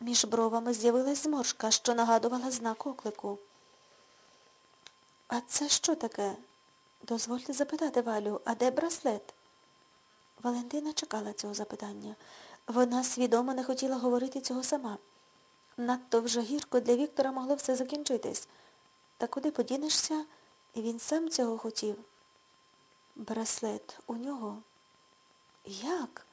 Між бровами з'явилась зморшка, що нагадувала знак оклику. А це що таке? Дозвольте запитати Валю, а де браслет? Валентина чекала цього запитання. Вона свідомо не хотіла говорити цього сама. Надто вже гірко для Віктора могло все закінчитись. Та куди подінешся, і він сам цього хотів. Браслет у нього. Як?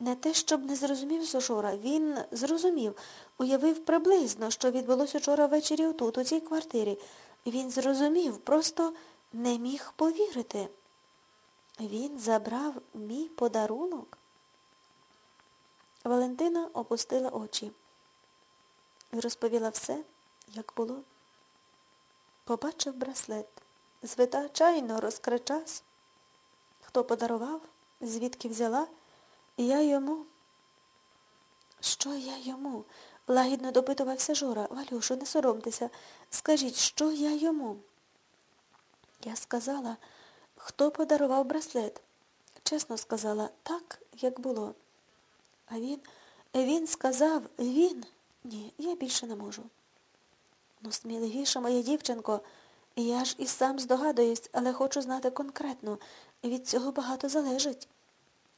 Не те, щоб не зрозумів Сошора. Він зрозумів, уявив приблизно, що відбулося вчора ввечері отут, у цій квартирі. Він зрозумів, просто не міг повірити. Він забрав мій подарунок. Валентина опустила очі і розповіла все, як було. Побачив браслет. Звитачайно розкричась. Хто подарував, звідки взяла, я йому. Що я йому? лагідно допитувався Жора. Валюшу, не соромтеся. Скажіть, що я йому? Я сказала, хто подарував браслет? Чесно сказала, так, як було. А він, він сказав, він. Ні, я більше не можу. Ну, сміливіше, моя дівчинко, я ж і сам здогадуюсь, але хочу знати конкретно. Від цього багато залежить.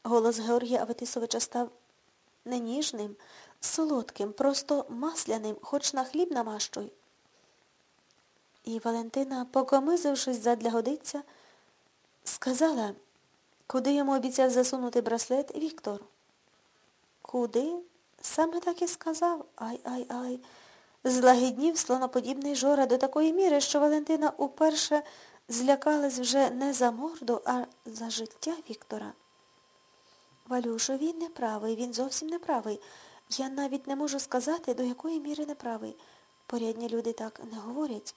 Голос Георгія Аветисовича став не ніжним, солодким, просто масляним, хоч на хліб намащуй. І Валентина, покомизившись задля годиця, сказала, куди йому обіцяв засунути браслет Віктор. Куди? Саме так і сказав. Ай-ай-ай. Злагіднів слоноподібний Жора до такої міри, що Валентина уперше злякалась вже не за морду, а за життя Віктора. Валюшо, він не правий, він зовсім не правий. Я навіть не можу сказати, до якої міри не правий. Порядні люди так не говорять.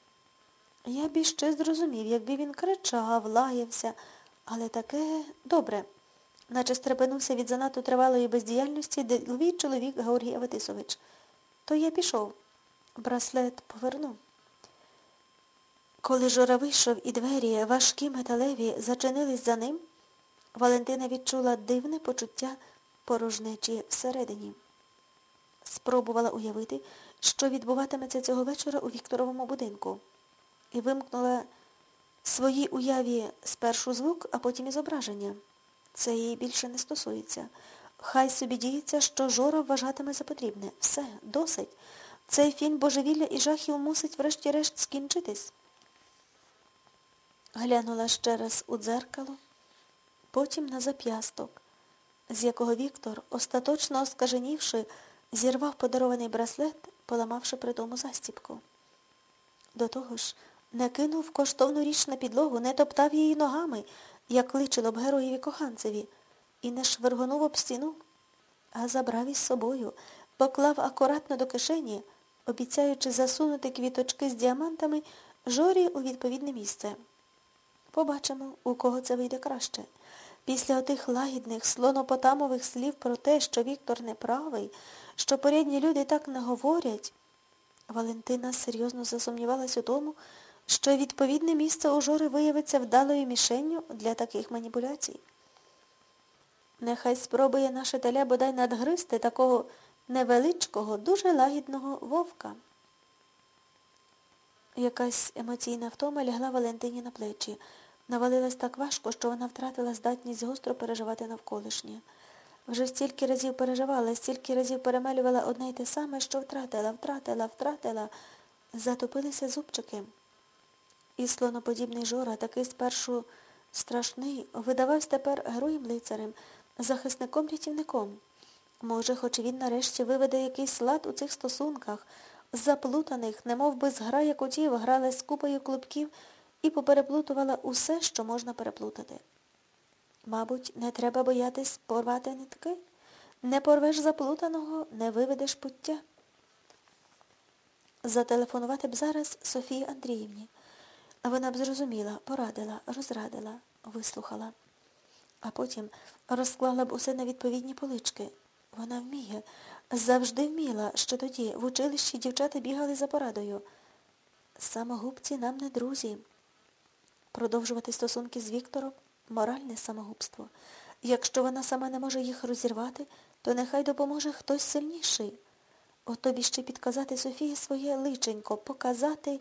Я б іще зрозумів, якби він кричав, лаявся, але таке добре, наче стрепенувся від занадто тривалої бездіяльності діловий чоловік Георгій Аветисович. То я пішов. Браслет поверну. Коли Жора вийшов і двері, важкі металеві, зачинились за ним, Валентина відчула дивне почуття порожнечі всередині. Спробувала уявити, що відбуватиметься цього вечора у Вікторовому будинку, і вимкнула своїй уяві спершу звук, а потім і зображення. Це їй більше не стосується. Хай собі діється, що Жора вважатиме за потрібне. Все, досить. Цей фільм божевілля і жахів мусить врешті-решт скінчитись. Глянула ще раз у дзеркало, потім на зап'ясток, з якого Віктор, остаточно оскаженівши, зірвав подарований браслет, поламавши при тому застіпку. До того ж, не кинув коштовну річ на підлогу, не топтав її ногами, як личило б героєві коханцеві, і не швиргонув об стіну, а забрав із собою, поклав акуратно до кишені, обіцяючи засунути квіточки з діамантами жорі у відповідне місце. Побачимо, у кого це вийде краще. Після отих лагідних, слонопотамових слів про те, що Віктор неправий, що порядні люди так не говорять, Валентина серйозно засумнівалась у тому, що відповідне місце у жори виявиться вдалою мішенню для таких маніпуляцій. Нехай спробує наша теля бодай надгризти такого невеличкого, дуже лагідного вовка. Якась емоційна втома лягла Валентині на плечі. Навалилась так важко, що вона втратила здатність гостро переживати навколишнє. Вже стільки разів переживала, стільки разів перемелювала одне й те саме, що втратила, втратила, втратила. Затопилися зубчики. І слоноподібний Жора, такий спершу страшний, видавався тепер героєм-лицарем, захисником-рятівником. Може, хоч він нарешті виведе якийсь лад у цих стосунках, заплутаних, немов би зграя котів, грали з купою клубків і попереплутувала усе, що можна переплутати. Мабуть, не треба боятись порвати нитки. Не порвеш заплутаного, не виведеш пуття. Зателефонувати б зараз Софії Андріївні. Вона б зрозуміла, порадила, розрадила, вислухала. А потім розклала б усе на відповідні полички. Вона вміє, завжди вміла, що тоді в училищі дівчата бігали за порадою. Самогубці нам не друзі. Продовжувати стосунки з Віктором моральне самогубство. Якщо вона сама не може їх розірвати, то нехай допоможе хтось сильніший. От тобі ще підказати Софії своє личенько, показати,